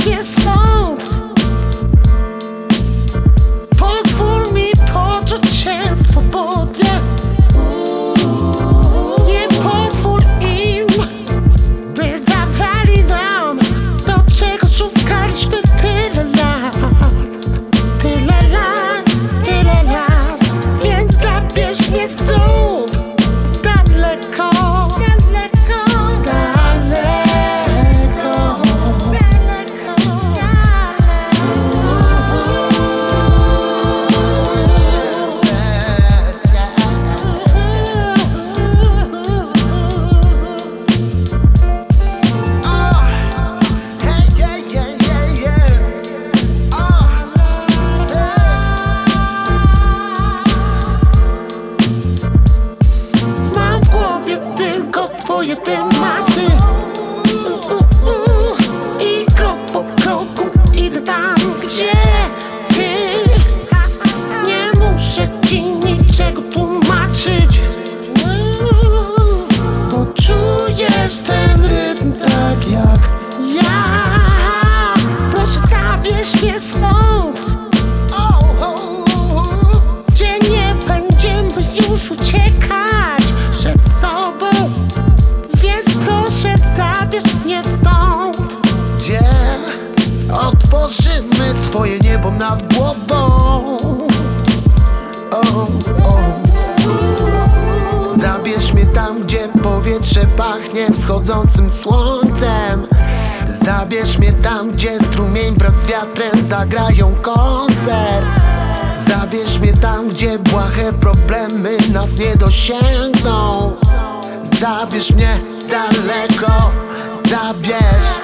kiss long. swoje tematy. I krok po kroku idę tam, gdzie ty. Nie muszę ci niczego tłumaczyć. Poczujesz ten rytm tak jak ja. Proszę zawieź mnie stąd Gdzie nie będziemy już uciekać przed sobą. Przecież nie stąd. Gdzie otworzymy swoje niebo nad głową? Oh, oh. Zabierz mnie tam, gdzie powietrze pachnie wschodzącym słońcem. Zabierz mnie tam, gdzie strumień wraz z wiatrem zagrają koncert. Zabierz mnie tam, gdzie błahe problemy nas nie dosięgną. Zabierz mnie daleko, zabierz